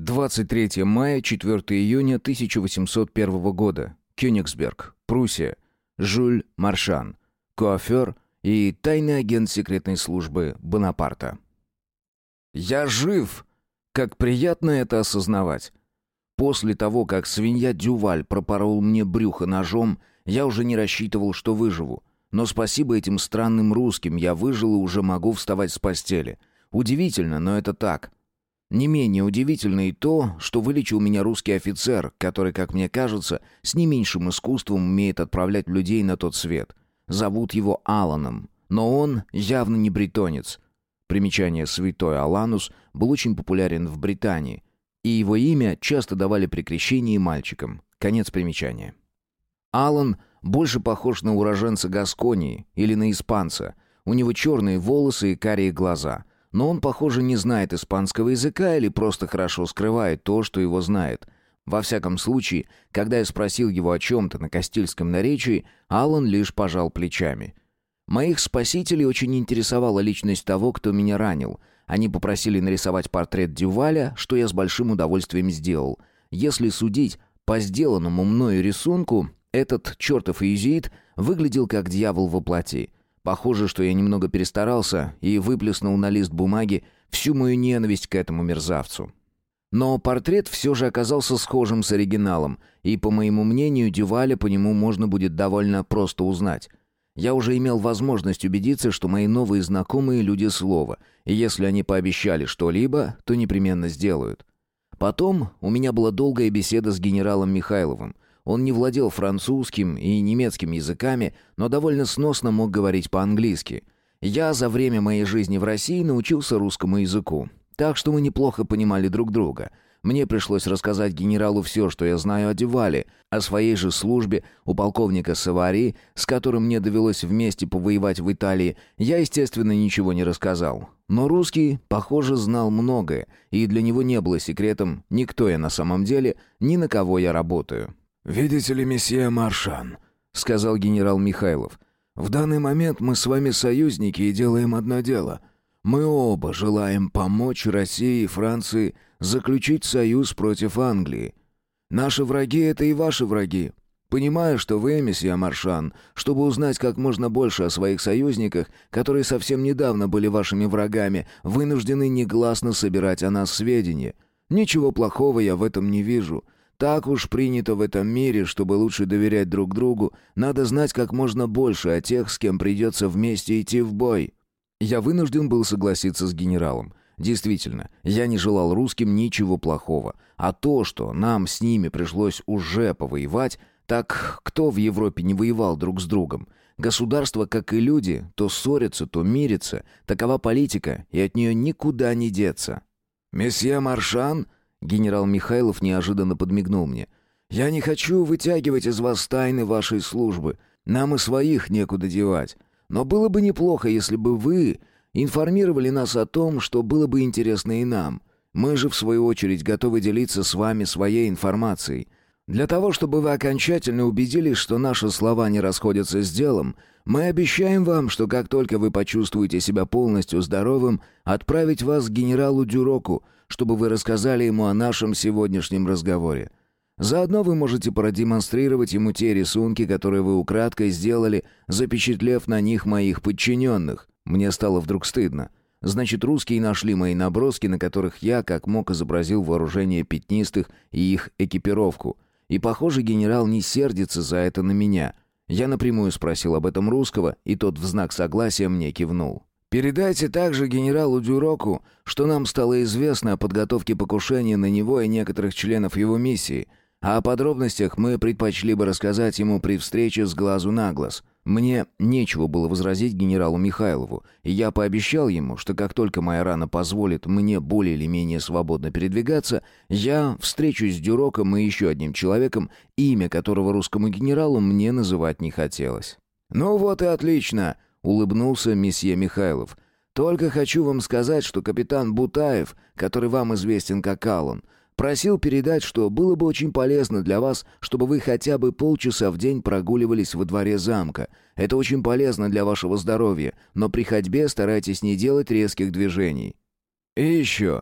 23 мая, 4 июня 1801 года. Кёнигсберг, Пруссия. Жюль Маршан. Куафер и тайный агент секретной службы Бонапарта. «Я жив!» Как приятно это осознавать. После того, как свинья Дюваль пропорол мне брюхо ножом, я уже не рассчитывал, что выживу. Но спасибо этим странным русским я выжил и уже могу вставать с постели. Удивительно, но это так. Не менее удивительно и то, что вылечил меня русский офицер, который, как мне кажется, с не меньшим искусством умеет отправлять людей на тот свет. Зовут его Аланом, но он явно не бретонец. Примечание «Святой Аланус» был очень популярен в Британии, и его имя часто давали при крещении мальчикам. Конец примечания. Алан больше похож на уроженца Гасконии или на испанца. У него черные волосы и карие глаза – но он, похоже, не знает испанского языка или просто хорошо скрывает то, что его знает. Во всяком случае, когда я спросил его о чем-то на Кастильском наречии, Алан лишь пожал плечами. Моих спасителей очень интересовала личность того, кто меня ранил. Они попросили нарисовать портрет Дюваля, что я с большим удовольствием сделал. Если судить по сделанному мною рисунку, этот чертов иезуит выглядел как дьявол во плоти. Похоже, что я немного перестарался и выплеснул на лист бумаги всю мою ненависть к этому мерзавцу. Но портрет все же оказался схожим с оригиналом, и, по моему мнению, Дюваля по нему можно будет довольно просто узнать. Я уже имел возможность убедиться, что мои новые знакомые люди слова, и если они пообещали что-либо, то непременно сделают. Потом у меня была долгая беседа с генералом Михайловым, он не владел французским и немецким языками, но довольно сносно мог говорить по-английски. Я за время моей жизни в России научился русскому языку, так что мы неплохо понимали друг друга. Мне пришлось рассказать генералу все, что я знаю о Дювале, о своей же службе у полковника Савари, с которым мне довелось вместе повоевать в Италии, я, естественно, ничего не рассказал. Но русский, похоже, знал многое, и для него не было секретом никто я на самом деле, ни на кого я работаю. «Видите ли, месье Маршан», — сказал генерал Михайлов, «в данный момент мы с вами союзники и делаем одно дело. Мы оба желаем помочь России и Франции заключить союз против Англии. Наши враги — это и ваши враги. Понимаю, что вы, месье Маршан, чтобы узнать как можно больше о своих союзниках, которые совсем недавно были вашими врагами, вынуждены негласно собирать о нас сведения. Ничего плохого я в этом не вижу». Так уж принято в этом мире, чтобы лучше доверять друг другу, надо знать как можно больше о тех, с кем придется вместе идти в бой. Я вынужден был согласиться с генералом. Действительно, я не желал русским ничего плохого. А то, что нам с ними пришлось уже повоевать, так кто в Европе не воевал друг с другом? Государства, как и люди, то ссорятся, то мирятся. Такова политика, и от нее никуда не деться. «Месье Маршан», Генерал Михайлов неожиданно подмигнул мне. «Я не хочу вытягивать из вас тайны вашей службы. Нам и своих некуда девать. Но было бы неплохо, если бы вы информировали нас о том, что было бы интересно и нам. Мы же, в свою очередь, готовы делиться с вами своей информацией. Для того, чтобы вы окончательно убедились, что наши слова не расходятся с делом, мы обещаем вам, что как только вы почувствуете себя полностью здоровым, отправить вас к генералу Дюроку, чтобы вы рассказали ему о нашем сегодняшнем разговоре. Заодно вы можете продемонстрировать ему те рисунки, которые вы украдкой сделали, запечатлев на них моих подчиненных. Мне стало вдруг стыдно. Значит, русские нашли мои наброски, на которых я, как мог, изобразил вооружение пятнистых и их экипировку — и, похоже, генерал не сердится за это на меня. Я напрямую спросил об этом русского, и тот в знак согласия мне кивнул. «Передайте также генералу Дюроку, что нам стало известно о подготовке покушения на него и некоторых членов его миссии, а о подробностях мы предпочли бы рассказать ему при встрече с глазу на глаз. Мне нечего было возразить генералу Михайлову, и я пообещал ему, что как только моя рана позволит мне более или менее свободно передвигаться, я встречусь с Дюроком и еще одним человеком, имя которого русскому генералу мне называть не хотелось. «Ну вот и отлично», — улыбнулся месье Михайлов. «Только хочу вам сказать, что капитан Бутаев, который вам известен как Аллан, Просил передать, что было бы очень полезно для вас, чтобы вы хотя бы полчаса в день прогуливались во дворе замка. Это очень полезно для вашего здоровья, но при ходьбе старайтесь не делать резких движений. И еще.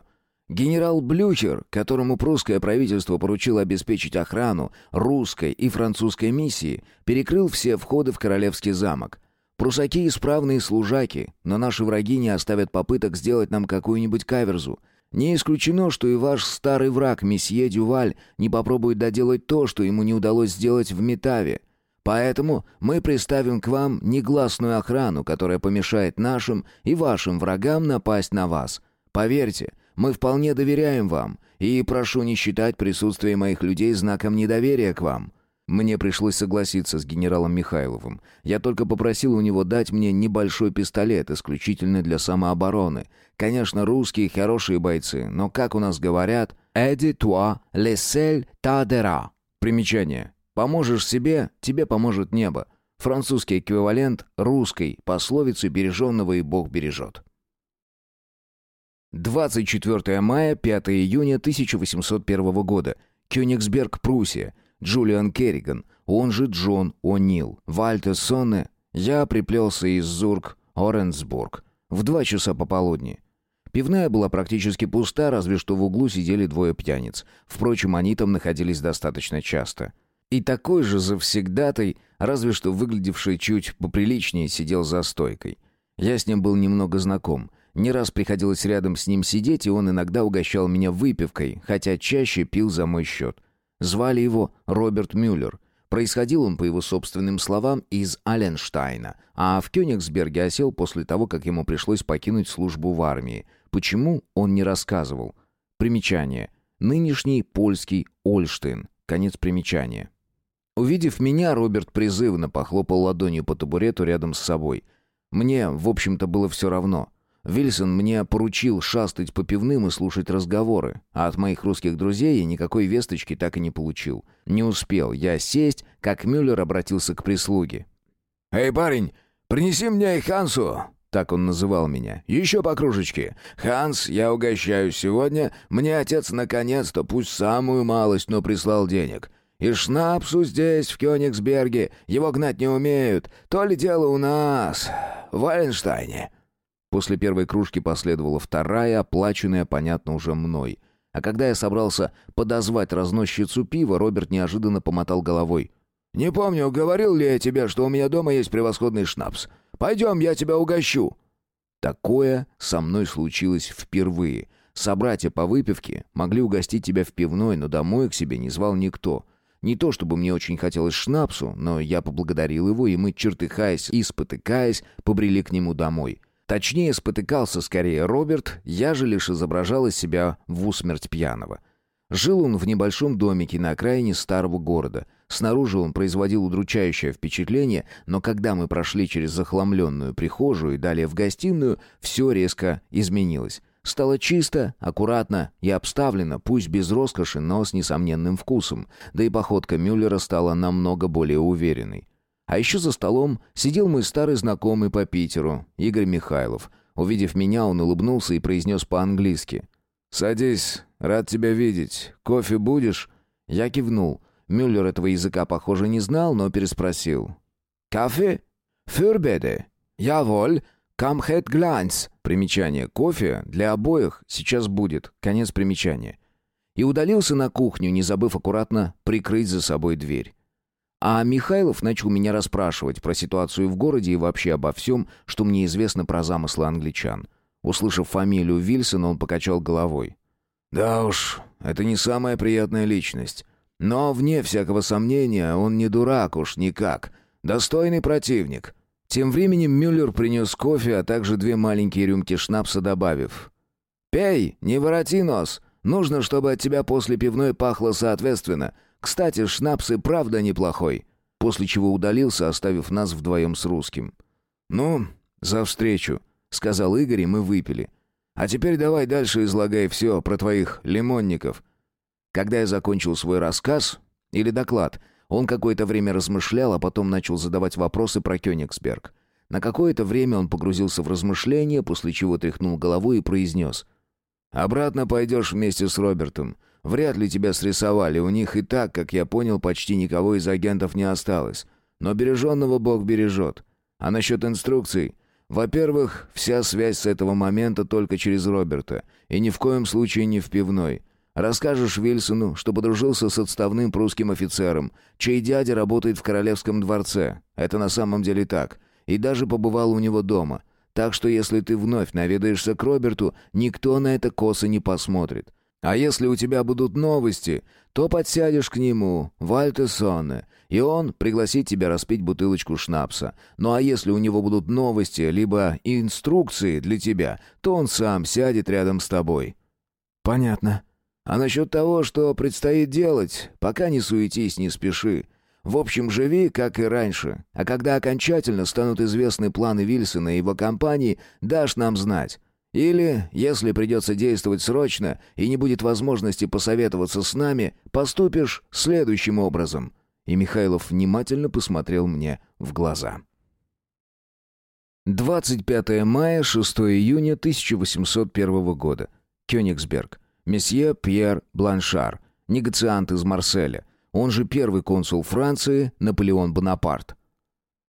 Генерал Блюхер, которому прусское правительство поручило обеспечить охрану русской и французской миссии, перекрыл все входы в королевский замок. Прусаки исправные служаки, но наши враги не оставят попыток сделать нам какую-нибудь каверзу. Не исключено, что и ваш старый враг, месье Дюваль, не попробует доделать то, что ему не удалось сделать в Метаве. Поэтому мы приставим к вам негласную охрану, которая помешает нашим и вашим врагам напасть на вас. Поверьте, мы вполне доверяем вам, и прошу не считать присутствие моих людей знаком недоверия к вам». Мне пришлось согласиться с генералом Михайловым. Я только попросил у него дать мне небольшой пистолет, исключительно для самообороны. Конечно, русские хорошие бойцы, но, как у нас говорят, «Эди туа лесель тадера». Примечание. «Поможешь себе, тебе поможет небо». Французский эквивалент русской пословицы «береженного и Бог бережет». 24 мая, 5 июня 1801 года. Кёнигсберг, Пруссия. Джулиан Керриган, он же Джон О'Нил. Вальтер Сонне. Я приплелся из Зург, Оренсбург. В два часа пополудни. Пивная была практически пуста, разве что в углу сидели двое пьяниц. Впрочем, они там находились достаточно часто. И такой же завсегдатай, разве что выглядевший чуть поприличнее, сидел за стойкой. Я с ним был немного знаком. Не раз приходилось рядом с ним сидеть, и он иногда угощал меня выпивкой, хотя чаще пил за мой счет. Звали его Роберт Мюллер. Происходил он, по его собственным словам, из Аленштайна, а в Кёнигсберге осел после того, как ему пришлось покинуть службу в армии. Почему, он не рассказывал. Примечание. Нынешний польский Ольштейн. Конец примечания. Увидев меня, Роберт призывно похлопал ладонью по табурету рядом с собой. Мне, в общем-то, было все равно — Вильсон мне поручил шастать по пивным и слушать разговоры, а от моих русских друзей я никакой весточки так и не получил. Не успел я сесть, как Мюллер обратился к прислуге. «Эй, парень, принеси мне и Хансу!» Так он называл меня. «Еще по кружечке. Ханс, я угощаю сегодня. Мне отец наконец-то, пусть самую малость, но прислал денег. И шнапсу здесь, в Кёнигсберге, его гнать не умеют. То ли дело у нас, в Валенштайне». После первой кружки последовала вторая, оплаченная, понятно, уже мной. А когда я собрался подозвать разносчицу пива, Роберт неожиданно помотал головой. «Не помню, говорил ли я тебе, что у меня дома есть превосходный шнапс. Пойдем, я тебя угощу». Такое со мной случилось впервые. Собратья по выпивке могли угостить тебя в пивной, но домой к себе не звал никто. Не то чтобы мне очень хотелось шнапсу, но я поблагодарил его, и мы, чертыхаясь и спотыкаясь, побрели к нему домой. Точнее, спотыкался скорее Роберт, я же лишь изображал из себя в усмерть пьяного. Жил он в небольшом домике на окраине старого города. Снаружи он производил удручающее впечатление, но когда мы прошли через захламленную прихожую и далее в гостиную, все резко изменилось. Стало чисто, аккуратно и обставлено, пусть без роскоши, но с несомненным вкусом. Да и походка Мюллера стала намного более уверенной. А еще за столом сидел мой старый знакомый по Питеру, Игорь Михайлов. Увидев меня, он улыбнулся и произнес по-английски. «Садись, рад тебя видеть. Кофе будешь?» Я кивнул. Мюллер этого языка, похоже, не знал, но переспросил. «Кафе? Фюрбеде? Яволь, камхет глянц». Примечание. Кофе для обоих сейчас будет. Конец примечания. И удалился на кухню, не забыв аккуратно прикрыть за собой дверь. А Михайлов начал меня расспрашивать про ситуацию в городе и вообще обо всем, что мне известно про замыслы англичан. Услышав фамилию Вильсона, он покачал головой. «Да уж, это не самая приятная личность. Но, вне всякого сомнения, он не дурак уж никак. Достойный противник». Тем временем Мюллер принес кофе, а также две маленькие рюмки шнапса, добавив. «Пей, не вороти нос. Нужно, чтобы от тебя после пивной пахло соответственно. Кстати, шнапс и правда неплохой». После чего удалился, оставив нас вдвоем с русским. «Ну, за встречу», — сказал Игорь, и мы выпили. «А теперь давай дальше излагай все про твоих лимонников». Когда я закончил свой рассказ или доклад, он какое-то время размышлял, а потом начал задавать вопросы про Кёнигсберг. На какое-то время он погрузился в размышления, после чего тряхнул головой и произнес. «Обратно пойдешь вместе с Робертом. Вряд ли тебя срисовали, у них и так, как я понял, почти никого из агентов не осталось. Но береженного Бог бережет. А насчет инструкций? Во-первых, вся связь с этого момента только через Роберта, и ни в коем случае не в пивной. Расскажешь Вильсону, что подружился с отставным прусским офицером, чей дядя работает в королевском дворце. Это на самом деле так. И даже побывал у него дома. Так что если ты вновь наведаешься к Роберту, никто на это косо не посмотрит. А если у тебя будут новости, то подсядешь к нему, Вальте Сонне, и он пригласит тебя распить бутылочку шнапса. Ну а если у него будут новости, либо инструкции для тебя, то он сам сядет рядом с тобой». «Понятно». «А насчет того, что предстоит делать, пока не суетись, не спеши. В общем, живи, как и раньше. А когда окончательно станут известны планы Вильсона и его компании, дашь нам знать. Или, если придется действовать срочно и не будет возможности посоветоваться с нами, поступишь следующим образом». И Михайлов внимательно посмотрел мне в глаза. 25 мая, 6 июня 1801 года. Кёнигсберг. Месье Пьер Бланшар, негациант из Марселя. Он же первый консул Франции Наполеон Бонапарт.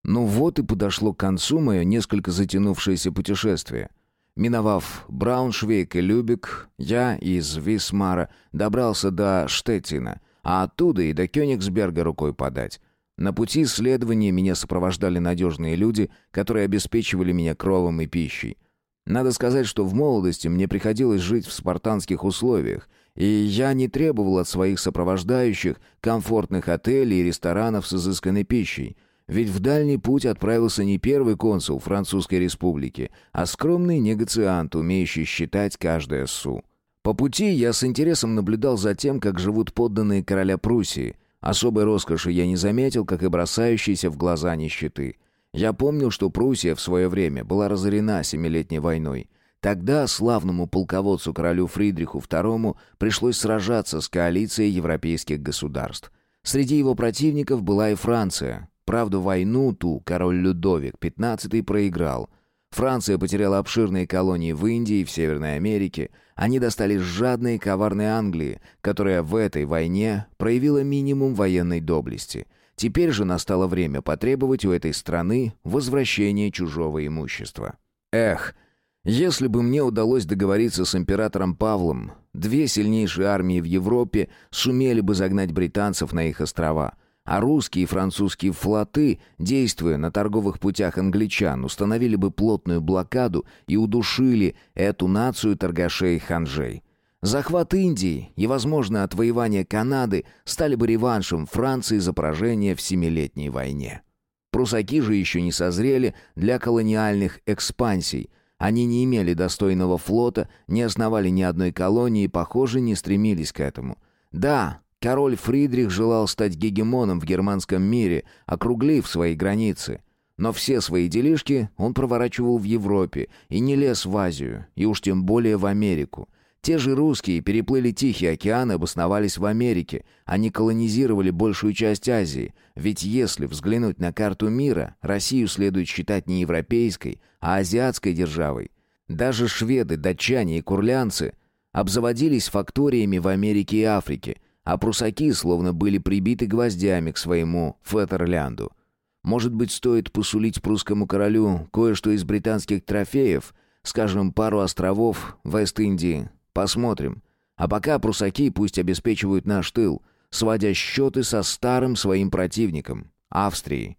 Ну вот и подошло к концу мое несколько затянувшееся путешествие – Миновав Брауншвейк и Любек, я из Висмара добрался до Штеттина, а оттуда и до Кёнигсберга рукой подать. На пути исследования меня сопровождали надежные люди, которые обеспечивали меня кровом и пищей. Надо сказать, что в молодости мне приходилось жить в спартанских условиях, и я не требовал от своих сопровождающих комфортных отелей и ресторанов с изысканной пищей – ведь в дальний путь отправился не первый консул Французской республики, а скромный негациант, умеющий считать каждое су. По пути я с интересом наблюдал за тем, как живут подданные короля Пруссии. Особой роскоши я не заметил, как и бросающейся в глаза нищеты. Я помнил, что Пруссия в свое время была разорена Семилетней войной. Тогда славному полководцу королю Фридриху II пришлось сражаться с коалицией европейских государств. Среди его противников была и Франция, Правда, войну ту король Людовик XV проиграл. Франция потеряла обширные колонии в Индии и в Северной Америке. Они достались жадной и коварной Англии, которая в этой войне проявила минимум военной доблести. Теперь же настало время потребовать у этой страны возвращения чужого имущества. Эх, если бы мне удалось договориться с императором Павлом, две сильнейшие армии в Европе сумели бы загнать британцев на их острова – а русские и французские флоты, действуя на торговых путях англичан, установили бы плотную блокаду и удушили эту нацию торгашей ханжей. Захват Индии и возможное отвоевание Канады стали бы реваншем Франции за поражение в Семилетней войне. Прусаки же еще не созрели для колониальных экспансий. Они не имели достойного флота, не основали ни одной колонии и, похоже, не стремились к этому. Да, Король Фридрих желал стать гегемоном в германском мире, округлив свои границы. Но все свои делишки он проворачивал в Европе и не лез в Азию, и уж тем более в Америку. Те же русские переплыли Тихий океан и обосновались в Америке. Они колонизировали большую часть Азии. Ведь если взглянуть на карту мира, Россию следует считать не европейской, а азиатской державой. Даже шведы, датчане и курлянцы обзаводились факториями в Америке и Африке – а прусаки словно были прибиты гвоздями к своему Фетерлянду. Может быть, стоит посулить прусскому королю кое-что из британских трофеев, скажем, пару островов Вест-Индии. Посмотрим. А пока прусаки пусть обеспечивают наш тыл, сводя счеты со старым своим противником — Австрией.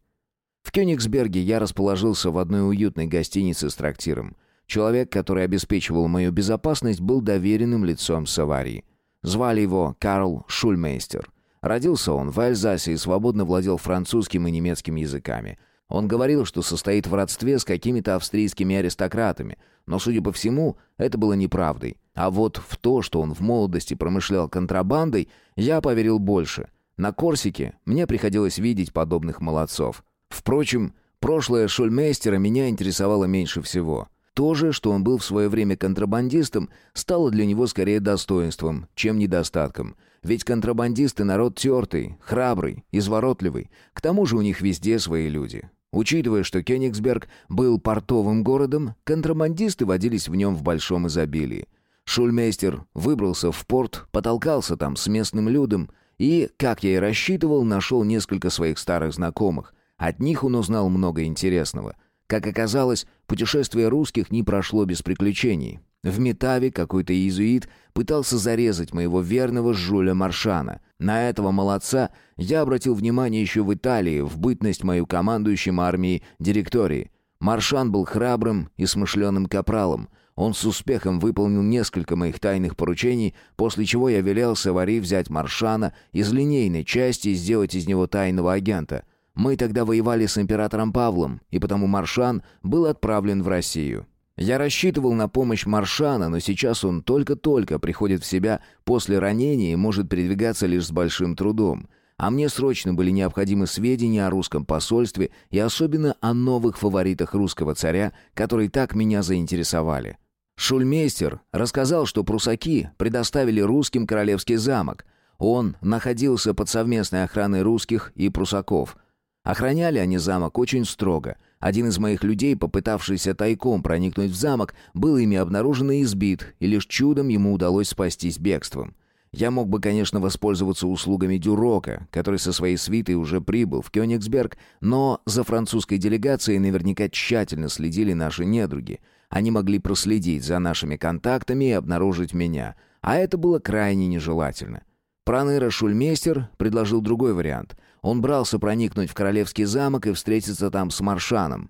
В Кёнигсберге я расположился в одной уютной гостинице с трактиром. Человек, который обеспечивал мою безопасность, был доверенным лицом Саварии. Звали его Карл Шульмейстер. Родился он в Альзасе и свободно владел французским и немецким языками. Он говорил, что состоит в родстве с какими-то австрийскими аристократами, но, судя по всему, это было неправдой. А вот в то, что он в молодости промышлял контрабандой, я поверил больше. На Корсике мне приходилось видеть подобных молодцов. Впрочем, прошлое Шульмейстера меня интересовало меньше всего — то же, что он был в свое время контрабандистом, стало для него скорее достоинством, чем недостатком. Ведь контрабандисты народ тертый, храбрый, изворотливый. К тому же у них везде свои люди. Учитывая, что Кёнигсберг был портовым городом, контрабандисты водились в нем в большом изобилии. Шульмейстер выбрался в порт, потолкался там с местным людом и, как я и рассчитывал, нашел несколько своих старых знакомых. От них он узнал много интересного — Как оказалось, путешествие русских не прошло без приключений. В Метаве какой-то иезуит пытался зарезать моего верного Жуля Маршана. На этого молодца я обратил внимание еще в Италии, в бытность мою командующим армией директории. Маршан был храбрым и смышленым капралом. Он с успехом выполнил несколько моих тайных поручений, после чего я велел Савари взять Маршана из линейной части и сделать из него тайного агента. Мы тогда воевали с императором Павлом, и потому Маршан был отправлен в Россию. Я рассчитывал на помощь Маршана, но сейчас он только-только приходит в себя после ранения и может передвигаться лишь с большим трудом. А мне срочно были необходимы сведения о русском посольстве и особенно о новых фаворитах русского царя, которые так меня заинтересовали. Шульмейстер рассказал, что прусаки предоставили русским королевский замок. Он находился под совместной охраной русских и прусаков. Охраняли они замок очень строго. Один из моих людей, попытавшийся тайком проникнуть в замок, был ими обнаружен и избит, и лишь чудом ему удалось спастись бегством. Я мог бы, конечно, воспользоваться услугами Дюрока, который со своей свитой уже прибыл в Кёнигсберг, но за французской делегацией наверняка тщательно следили наши недруги. Они могли проследить за нашими контактами и обнаружить меня, а это было крайне нежелательно. Проныра Шульмейстер предложил другой вариант. Он брался проникнуть в королевский замок и встретиться там с Маршаном.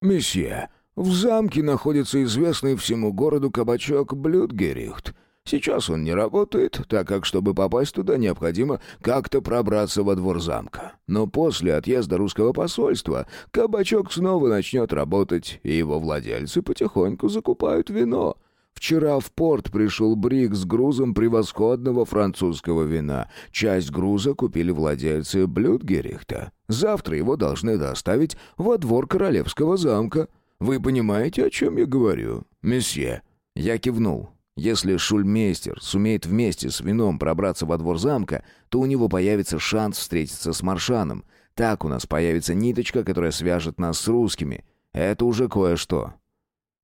«Месье, в замке находится известный всему городу кабачок Блюдгерихт. Сейчас он не работает, так как, чтобы попасть туда, необходимо как-то пробраться во двор замка. Но после отъезда русского посольства кабачок снова начнет работать, и его владельцы потихоньку закупают вино. Вчера в порт пришел брик с грузом превосходного французского вина. Часть груза купили владельцы Блюдгерихта. Завтра его должны доставить во двор королевского замка. Вы понимаете, о чем я говорю, месье?» Я кивнул. Если шульмейстер сумеет вместе с вином пробраться во двор замка, то у него появится шанс встретиться с Маршаном. Так у нас появится ниточка, которая свяжет нас с русскими. Это уже кое-что.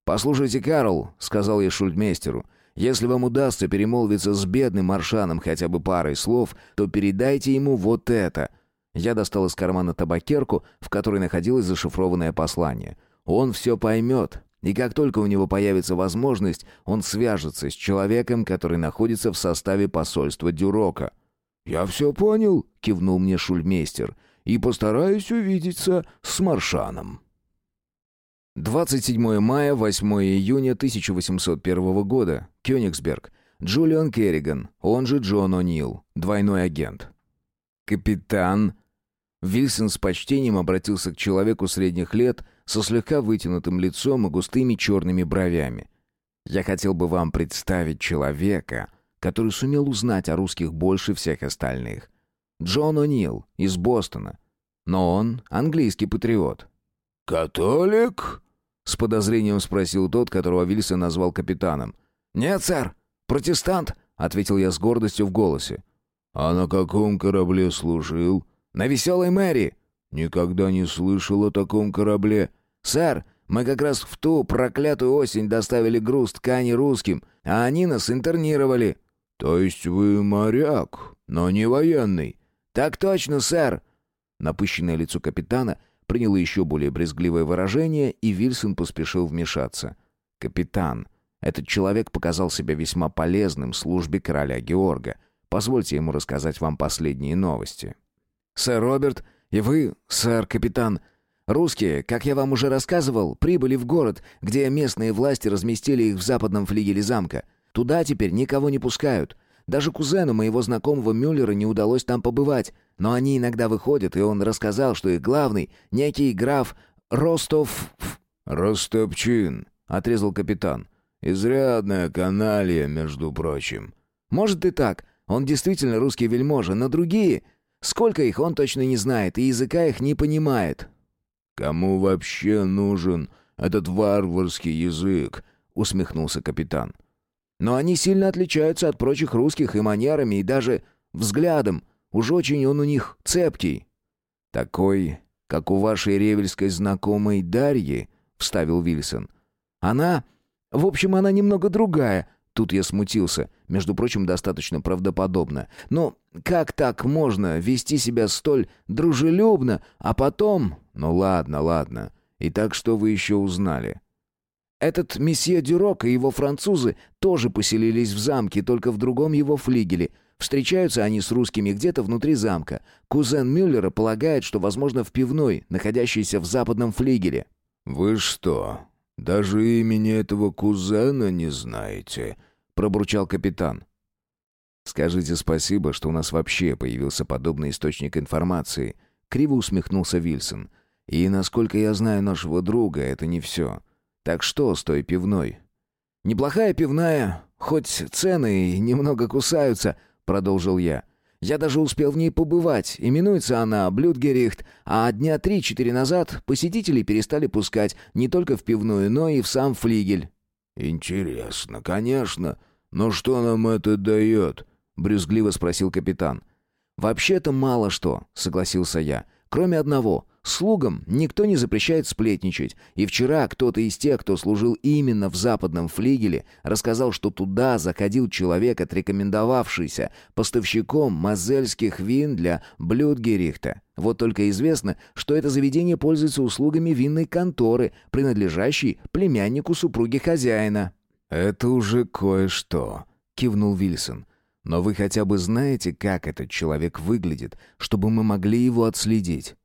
«Послушайте, Карл», — сказал я шульмейстеру, — «если вам удастся перемолвиться с бедным Маршаном хотя бы парой слов, то передайте ему вот это». Я достал из кармана табакерку, в которой находилось зашифрованное послание. «Он все поймет, и как только у него появится возможность, он свяжется с человеком, который находится в составе посольства Дюрока. «Я все понял», — кивнул мне шульмейстер, «и постараюсь увидеться с Маршаном». 27 мая, 8 июня 1801 года. Кёнигсберг. Джулиан Керриган, он же Джон О'Нил, двойной агент. «Капитан...» Вильсон с почтением обратился к человеку средних лет — со слегка вытянутым лицом и густыми черными бровями. Я хотел бы вам представить человека, который сумел узнать о русских больше всех остальных. Джон О'Нил из Бостона. Но он английский патриот. «Католик?» — с подозрением спросил тот, которого Вильсон назвал капитаном. «Нет, сэр, протестант», — ответил я с гордостью в голосе. «А на каком корабле служил?» «На веселой Мэри». «Никогда не слышал о таком корабле. «Сэр, мы как раз в ту проклятую осень доставили груз ткани русским, а они нас интернировали». «То есть вы моряк, но не военный?» «Так точно, сэр!» Напыщенное лицо капитана приняло еще более брезгливое выражение, и Вильсон поспешил вмешаться. «Капитан, этот человек показал себя весьма полезным в службе короля Георга. Позвольте ему рассказать вам последние новости». «Сэр Роберт, и вы, сэр капитан, Русские, как я вам уже рассказывал, прибыли в город, где местные власти разместили их в западном флигеле замка. Туда теперь никого не пускают. Даже кузену моего знакомого Мюллера не удалось там побывать, но они иногда выходят, и он рассказал, что их главный, некий граф Ростов... «Ростопчин», — отрезал капитан. «Изрядная каналья, между прочим». «Может и так. Он действительно русский вельможа, но другие... Сколько их, он точно не знает, и языка их не понимает. «Кому вообще нужен этот варварский язык?» — усмехнулся капитан. «Но они сильно отличаются от прочих русских и манерами, и даже взглядом. Уж очень он у них цепкий». «Такой, как у вашей ревельской знакомой Дарьи», — вставил Вильсон. «Она... В общем, она немного другая». Тут я смутился, между прочим, достаточно правдоподобно. Но как так можно вести себя столь дружелюбно, а потом... Ну ладно, ладно. Итак, что вы еще узнали?» «Этот месье Дюрок и его французы тоже поселились в замке, только в другом его флигеле. Встречаются они с русскими где-то внутри замка. Кузен Мюллера полагает, что, возможно, в пивной, находящейся в западном флигеле». «Вы что, даже имени этого кузена не знаете?» — пробурчал капитан. «Скажите спасибо, что у нас вообще появился подобный источник информации», — криво усмехнулся Вильсон. «И, насколько я знаю нашего друга, это не все. Так что с той пивной?» «Неплохая пивная, хоть цены и немного кусаются», — продолжил я. Я даже успел в ней побывать. Именуется она Блюдгерихт, а дня три-четыре назад посетителей перестали пускать не только в пивную, но и в сам флигель». «Интересно, конечно. Но что нам это дает?» — брюзгливо спросил капитан. «Вообще-то мало что», — согласился я. «Кроме одного. Слугам никто не запрещает сплетничать, и вчера кто-то из тех, кто служил именно в западном флигеле, рассказал, что туда заходил человек, отрекомендовавшийся поставщиком мазельских вин для Блюдгерихта. Вот только известно, что это заведение пользуется услугами винной конторы, принадлежащей племяннику супруги хозяина. «Это уже кое-что», — кивнул Вильсон. «Но вы хотя бы знаете, как этот человек выглядит, чтобы мы могли его отследить?»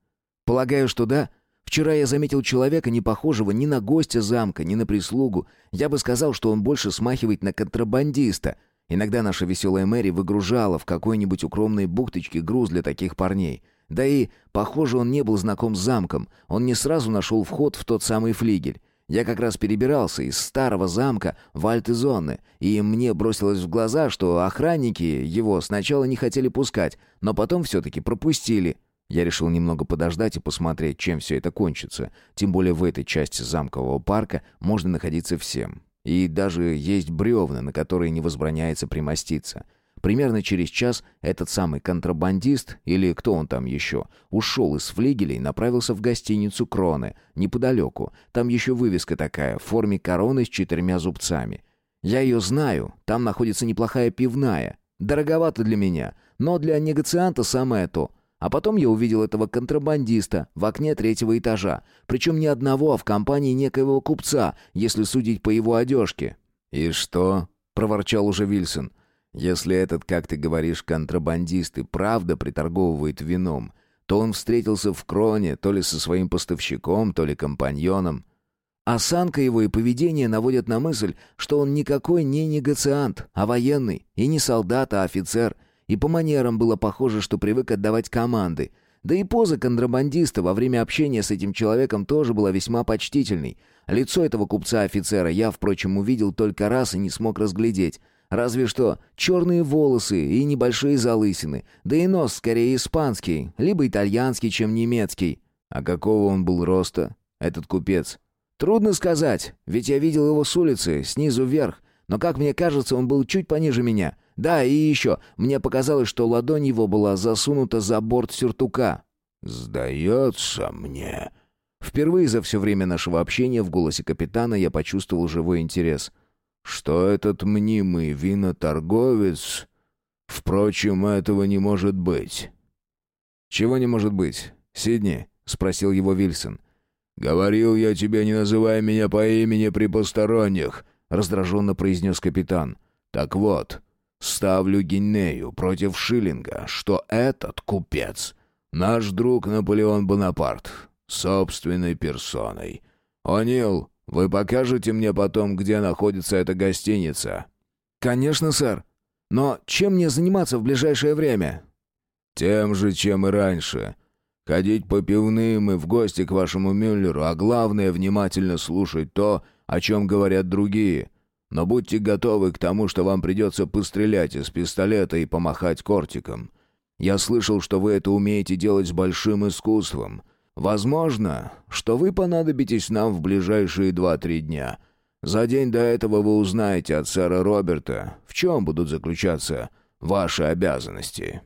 Полагаю, что да. Вчера я заметил человека, не похожего ни на гостя замка, ни на прислугу. Я бы сказал, что он больше смахивает на контрабандиста. Иногда наша веселая Мэри выгружала в какой-нибудь укромной бухточке груз для таких парней. Да и, похоже, он не был знаком с замком. Он не сразу нашел вход в тот самый флигель. Я как раз перебирался из старого замка в Альтезонны, и мне бросилось в глаза, что охранники его сначала не хотели пускать, но потом все-таки пропустили. Я решил немного подождать и посмотреть, чем все это кончится. Тем более в этой части замкового парка можно находиться всем. И даже есть бревна, на которые не возбраняется примоститься. Примерно через час этот самый контрабандист, или кто он там еще, ушел из флигеля и направился в гостиницу Кроны, неподалеку. Там еще вывеска такая, в форме короны с четырьмя зубцами. Я ее знаю, там находится неплохая пивная. Дороговато для меня, но для негацианта самое то — а потом я увидел этого контрабандиста в окне третьего этажа. Причем не одного, а в компании некоего купца, если судить по его одежке. «И что?» — проворчал уже Вильсон. «Если этот, как ты говоришь, контрабандист и правда приторговывает вином, то он встретился в Кроне то ли со своим поставщиком, то ли компаньоном». Осанка его и поведение наводят на мысль, что он никакой не негациант, а военный, и не солдат, а офицер — и по манерам было похоже, что привык отдавать команды. Да и поза контрабандиста во время общения с этим человеком тоже была весьма почтительной. Лицо этого купца-офицера я, впрочем, увидел только раз и не смог разглядеть. Разве что черные волосы и небольшие залысины, да и нос скорее испанский, либо итальянский, чем немецкий. А какого он был роста, этот купец? Трудно сказать, ведь я видел его с улицы, снизу вверх, но, как мне кажется, он был чуть пониже меня. Да, и еще, мне показалось, что ладонь его была засунута за борт сюртука. «Сдается мне...» Впервые за все время нашего общения в голосе капитана я почувствовал живой интерес. «Что этот мнимый виноторговец...» «Впрочем, этого не может быть». «Чего не может быть? Сидни?» — спросил его Вильсон. «Говорил я тебе, не называй меня по имени при посторонних», — раздраженно произнес капитан. «Так вот, Ставлю Гинею против Шиллинга, что этот купец — наш друг Наполеон Бонапарт, собственной персоной. О'Нил, вы покажете мне потом, где находится эта гостиница?» «Конечно, сэр. Но чем мне заниматься в ближайшее время?» «Тем же, чем и раньше. Ходить по пивным и в гости к вашему Мюллеру, а главное — внимательно слушать то, о чем говорят другие. Но будьте готовы к тому, что вам придется пострелять из пистолета и помахать кортиком. Я слышал, что вы это умеете делать с большим искусством. Возможно, что вы понадобитесь нам в ближайшие два-три дня. За день до этого вы узнаете от сэра Роберта, в чем будут заключаться ваши обязанности».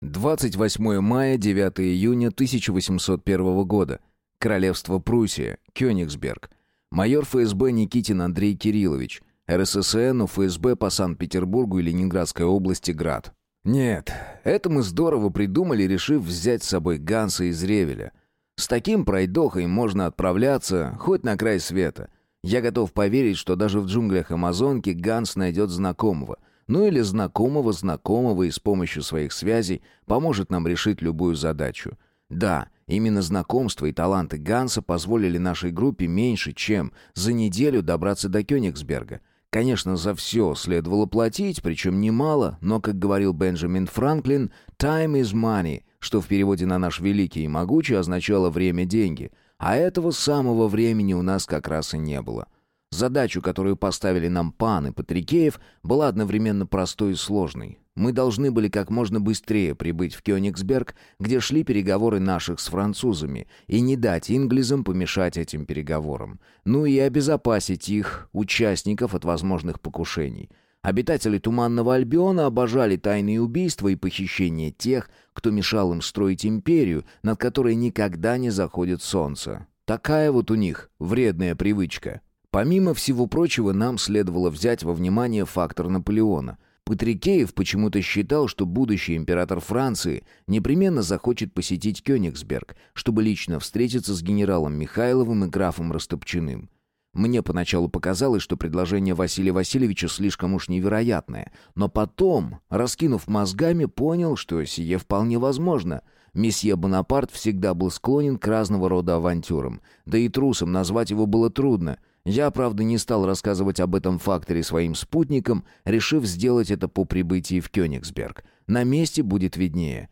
28 мая, 9 июня 1801 года. Королевство Пруссия, Кёнигсберг. Майор ФСБ Никитин Андрей Кириллович. РССН ФСБ по Санкт-Петербургу и Ленинградской области Град. Нет, это мы здорово придумали, решив взять с собой Ганса из Ревеля. С таким пройдохой можно отправляться хоть на край света. Я готов поверить, что даже в джунглях Амазонки Ганс найдет знакомого. Ну или знакомого знакомого и с помощью своих связей поможет нам решить любую задачу. Да, именно знакомство и таланты Ганса позволили нашей группе меньше, чем за неделю добраться до Кёнигсберга. Конечно, за все следовало платить, причем немало, но, как говорил Бенджамин Франклин, «time is money», что в переводе на наш великий и могучий означало «время – деньги», а этого самого времени у нас как раз и не было. Задачу, которую поставили нам пан и Патрикеев, была одновременно простой и сложной. Мы должны были как можно быстрее прибыть в Кёнигсберг, где шли переговоры наших с французами, и не дать инглизам помешать этим переговорам. Ну и обезопасить их, участников, от возможных покушений. Обитатели Туманного Альбиона обожали тайные убийства и похищения тех, кто мешал им строить империю, над которой никогда не заходит солнце. Такая вот у них вредная привычка. Помимо всего прочего, нам следовало взять во внимание фактор Наполеона – Патрикеев почему-то считал, что будущий император Франции непременно захочет посетить Кёнигсберг, чтобы лично встретиться с генералом Михайловым и графом Растопчиным. Мне поначалу показалось, что предложение Василия Васильевича слишком уж невероятное, но потом, раскинув мозгами, понял, что сие вполне возможно. Месье Бонапарт всегда был склонен к разного рода авантюрам, да и трусом назвать его было трудно — я, правда, не стал рассказывать об этом факторе своим спутникам, решив сделать это по прибытии в Кёнигсберг. На месте будет виднее.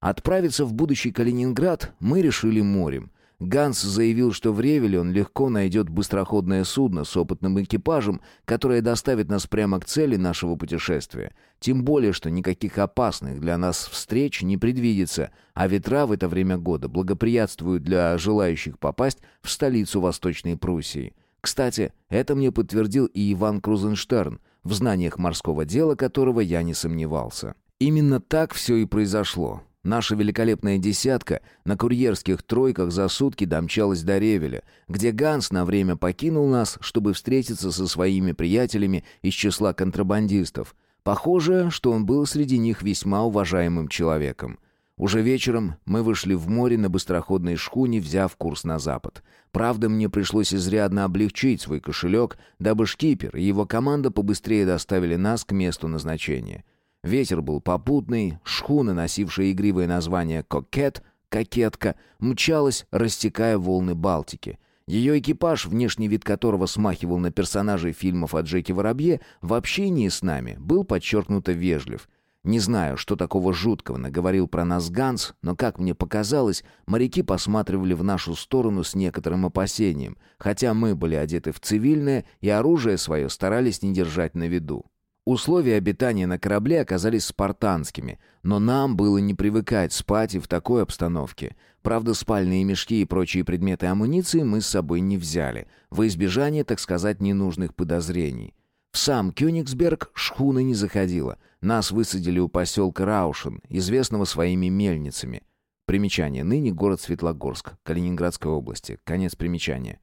Отправиться в будущий Калининград мы решили морем. Ганс заявил, что в Ревеле он легко найдет быстроходное судно с опытным экипажем, которое доставит нас прямо к цели нашего путешествия. Тем более, что никаких опасных для нас встреч не предвидится, а ветра в это время года благоприятствуют для желающих попасть в столицу Восточной Пруссии. Кстати, это мне подтвердил и Иван Крузенштерн, в знаниях морского дела которого я не сомневался. Именно так все и произошло. Наша великолепная десятка на курьерских тройках за сутки домчалась до Ревеля, где Ганс на время покинул нас, чтобы встретиться со своими приятелями из числа контрабандистов. Похоже, что он был среди них весьма уважаемым человеком. Уже вечером мы вышли в море на быстроходной шхуне, взяв курс на запад. Правда, мне пришлось изрядно облегчить свой кошелек, дабы шкипер и его команда побыстрее доставили нас к месту назначения. Ветер был попутный, шхуна, носившая игривое название «Кокет», «Кокетка», мчалась, растекая волны Балтики. Ее экипаж, внешний вид которого смахивал на персонажей фильмов о Джеке Воробье, в общении с нами был подчеркнуто вежлив — не знаю, что такого жуткого наговорил про нас Ганс, но, как мне показалось, моряки посматривали в нашу сторону с некоторым опасением, хотя мы были одеты в цивильное и оружие свое старались не держать на виду. Условия обитания на корабле оказались спартанскими, но нам было не привыкать спать и в такой обстановке. Правда, спальные мешки и прочие предметы амуниции мы с собой не взяли, во избежание, так сказать, ненужных подозрений. В сам Кёнигсберг шхуна не заходила. Нас высадили у поселка Раушен, известного своими мельницами. Примечание. Ныне город Светлогорск, Калининградской области. Конец примечания.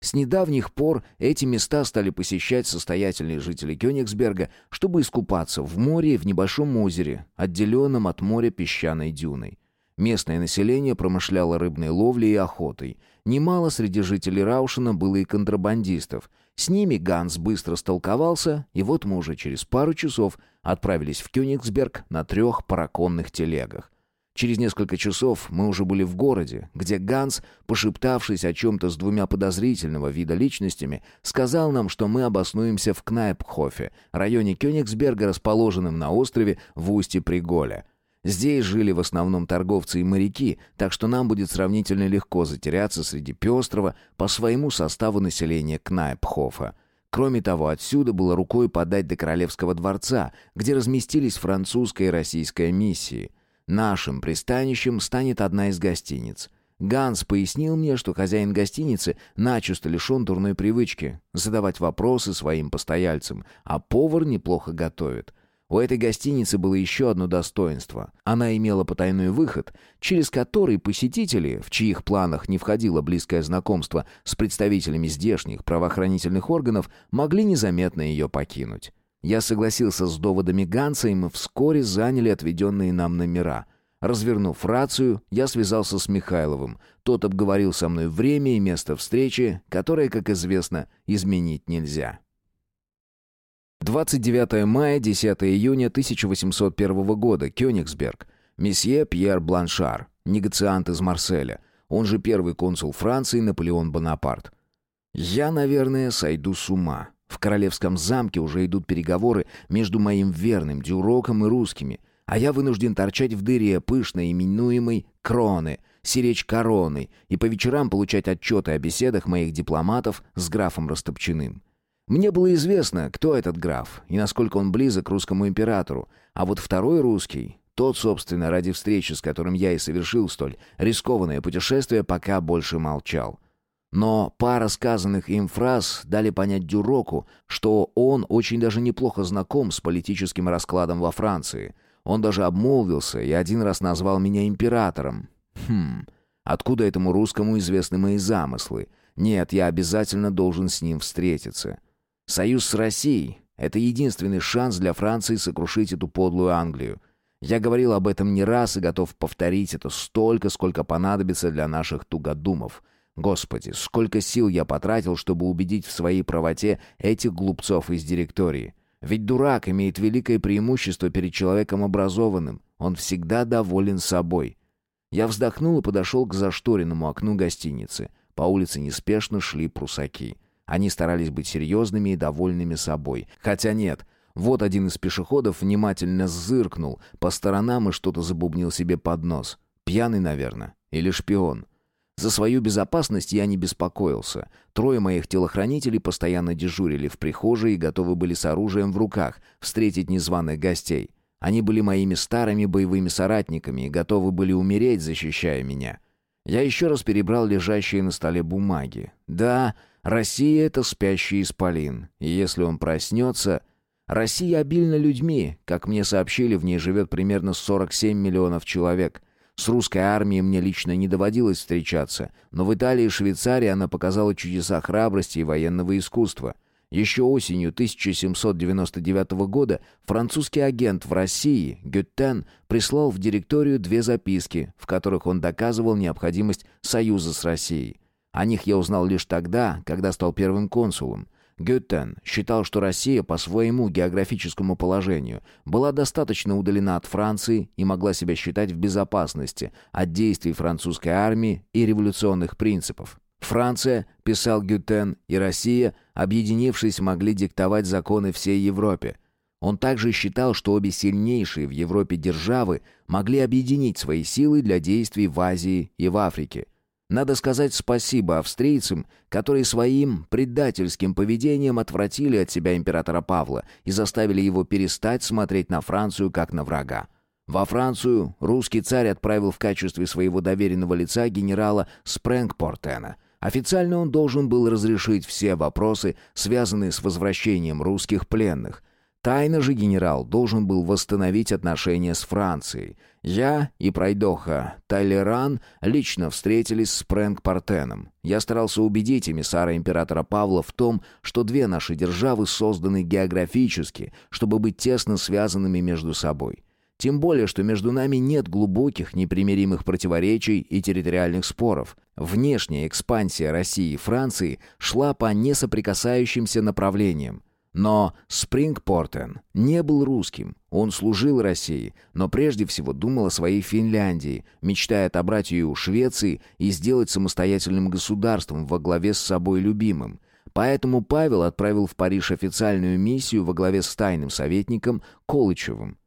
С недавних пор эти места стали посещать состоятельные жители Кёнигсберга, чтобы искупаться в море и в небольшом озере, отделенном от моря песчаной дюной. Местное население промышляло рыбной ловлей и охотой. Немало среди жителей Раушена было и контрабандистов. С ними Ганс быстро столковался, и вот мы уже через пару часов отправились в Кёнигсберг на трех параконных телегах. Через несколько часов мы уже были в городе, где Ганс, пошептавшись о чем-то с двумя подозрительного вида личностями, сказал нам, что мы обоснуемся в Кнайпхофе, районе Кёнигсберга, расположенном на острове в устье Приголя. Здесь жили в основном торговцы и моряки, так что нам будет сравнительно легко затеряться среди пестрого по своему составу населения Кнайпхофа. Кроме того, отсюда было рукой подать до Королевского дворца, где разместились французская и российская миссии. Нашим пристанищем станет одна из гостиниц. Ганс пояснил мне, что хозяин гостиницы начисто лишен дурной привычки задавать вопросы своим постояльцам, а повар неплохо готовит. У этой гостиницы было еще одно достоинство. Она имела потайной выход, через который посетители, в чьих планах не входило близкое знакомство с представителями здешних правоохранительных органов, могли незаметно ее покинуть. Я согласился с доводами Ганса, и мы вскоре заняли отведенные нам номера. Развернув рацию, я связался с Михайловым. Тот обговорил со мной время и место встречи, которое, как известно, изменить нельзя. 29 мая, 10 июня 1801 года, Кёнигсберг. Месье Пьер Бланшар, негациант из Марселя, он же первый консул Франции Наполеон Бонапарт. Я, наверное, сойду с ума. В королевском замке уже идут переговоры между моим верным Дюроком и русскими, а я вынужден торчать в дыре пышно именуемой «кроны», сиречь короны и по вечерам получать отчеты о беседах моих дипломатов с графом Растопчиным. Мне было известно, кто этот граф и насколько он близок к русскому императору, а вот второй русский, тот, собственно, ради встречи, с которым я и совершил столь рискованное путешествие, пока больше молчал. Но пара сказанных им фраз дали понять Дюроку, что он очень даже неплохо знаком с политическим раскладом во Франции. Он даже обмолвился и один раз назвал меня императором. Хм, откуда этому русскому известны мои замыслы? Нет, я обязательно должен с ним встретиться. Союз с Россией — это единственный шанс для Франции сокрушить эту подлую Англию. Я говорил об этом не раз и готов повторить это столько, сколько понадобится для наших тугодумов. Господи, сколько сил я потратил, чтобы убедить в своей правоте этих глупцов из директории. Ведь дурак имеет великое преимущество перед человеком образованным. Он всегда доволен собой. Я вздохнул и подошел к зашторенному окну гостиницы. По улице неспешно шли прусаки. Они старались быть серьезными и довольными собой. Хотя нет, вот один из пешеходов внимательно зыркнул по сторонам и что-то забубнил себе под нос. Пьяный, наверное, или шпион. За свою безопасность я не беспокоился. Трое моих телохранителей постоянно дежурили в прихожей и готовы были с оружием в руках встретить незваных гостей. Они были моими старыми боевыми соратниками и готовы были умереть, защищая меня. Я еще раз перебрал лежащие на столе бумаги. Да, Россия — это спящий исполин, и если он проснется... Россия обильна людьми, как мне сообщили, в ней живет примерно 47 миллионов человек. С русской армией мне лично не доводилось встречаться, но в Италии и Швейцарии она показала чудеса храбрости и военного искусства. Еще осенью 1799 года французский агент в России, Гюттен, прислал в директорию две записки, в которых он доказывал необходимость союза с Россией. О них я узнал лишь тогда, когда стал первым консулом. Гюттен считал, что Россия по своему географическому положению была достаточно удалена от Франции и могла себя считать в безопасности от действий французской армии и революционных принципов. Франция, писал Гюттен, и Россия, объединившись, могли диктовать законы всей Европе. Он также считал, что обе сильнейшие в Европе державы могли объединить свои силы для действий в Азии и в Африке – надо сказать спасибо австрийцам, которые своим предательским поведением отвратили от себя императора Павла и заставили его перестать смотреть на Францию как на врага. Во Францию русский царь отправил в качестве своего доверенного лица генерала Спрэнгпортена. Официально он должен был разрешить все вопросы, связанные с возвращением русских пленных – Тайно же генерал должен был восстановить отношения с Францией. Я и пройдоха Тайлеран лично встретились с Прэнк Партеном. Я старался убедить эмиссара императора Павла в том, что две наши державы созданы географически, чтобы быть тесно связанными между собой. Тем более, что между нами нет глубоких, непримиримых противоречий и территориальных споров. Внешняя экспансия России и Франции шла по несоприкасающимся направлениям. Но Спрингпортен не был русским. Он служил России, но прежде всего думал о своей Финляндии, мечтая отобрать ее у Швеции и сделать самостоятельным государством во главе с собой любимым. Поэтому Павел отправил в Париж официальную миссию во главе с тайным советником Колычевым.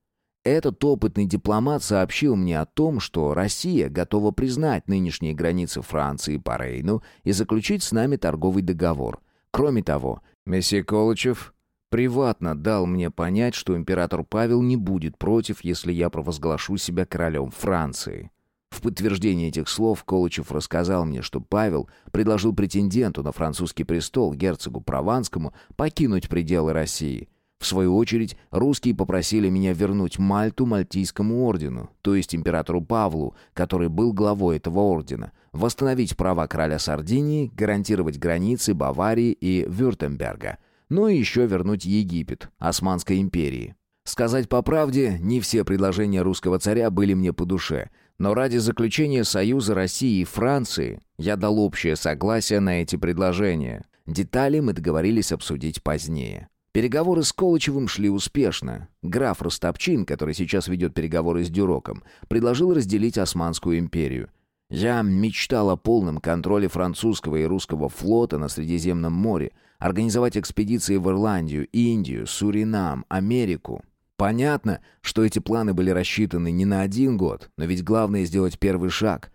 Этот опытный дипломат сообщил мне о том, что Россия готова признать нынешние границы Франции по Рейну и заключить с нами торговый договор. Кроме того, месье Колычев приватно дал мне понять, что император Павел не будет против, если я провозглашу себя королем Франции. В подтверждение этих слов Колычев рассказал мне, что Павел предложил претенденту на французский престол, герцогу Прованскому, покинуть пределы России. В свою очередь, русские попросили меня вернуть Мальту Мальтийскому ордену, то есть императору Павлу, который был главой этого ордена, восстановить права короля Сардинии, гарантировать границы Баварии и Вюртемберга – ну и еще вернуть Египет, Османской империи. Сказать по правде, не все предложения русского царя были мне по душе, но ради заключения союза России и Франции я дал общее согласие на эти предложения. Детали мы договорились обсудить позднее. Переговоры с Колычевым шли успешно. Граф Ростопчин, который сейчас ведет переговоры с Дюроком, предложил разделить Османскую империю. Я мечтал о полном контроле французского и русского флота на Средиземном море, организовать экспедиции в Ирландию, Индию, Суринам, Америку. Понятно, что эти планы были рассчитаны не на один год, но ведь главное сделать первый шаг.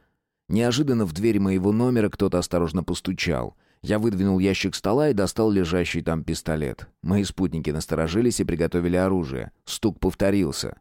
Неожиданно в дверь моего номера кто-то осторожно постучал. Я выдвинул ящик стола и достал лежащий там пистолет. Мои спутники насторожились и приготовили оружие. Стук повторился.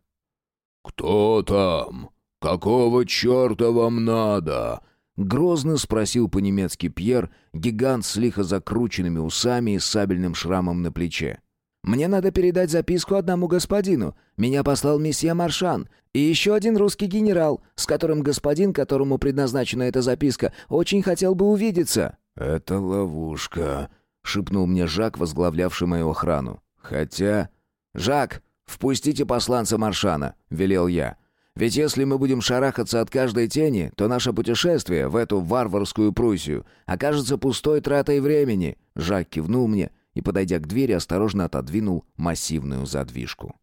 «Кто там? Какого черта вам надо?» Грозно спросил по-немецки Пьер, гигант с лихо закрученными усами и сабельным шрамом на плече. «Мне надо передать записку одному господину. Меня послал месье Маршан. И еще один русский генерал, с которым господин, которому предназначена эта записка, очень хотел бы увидеться». «Это ловушка», — шепнул мне Жак, возглавлявший мою охрану. «Хотя...» «Жак, впустите посланца Маршана», — велел я. «Ведь если мы будем шарахаться от каждой тени, то наше путешествие в эту варварскую Пруссию окажется пустой тратой времени». Жак кивнул мне и, подойдя к двери, осторожно отодвинул массивную задвижку.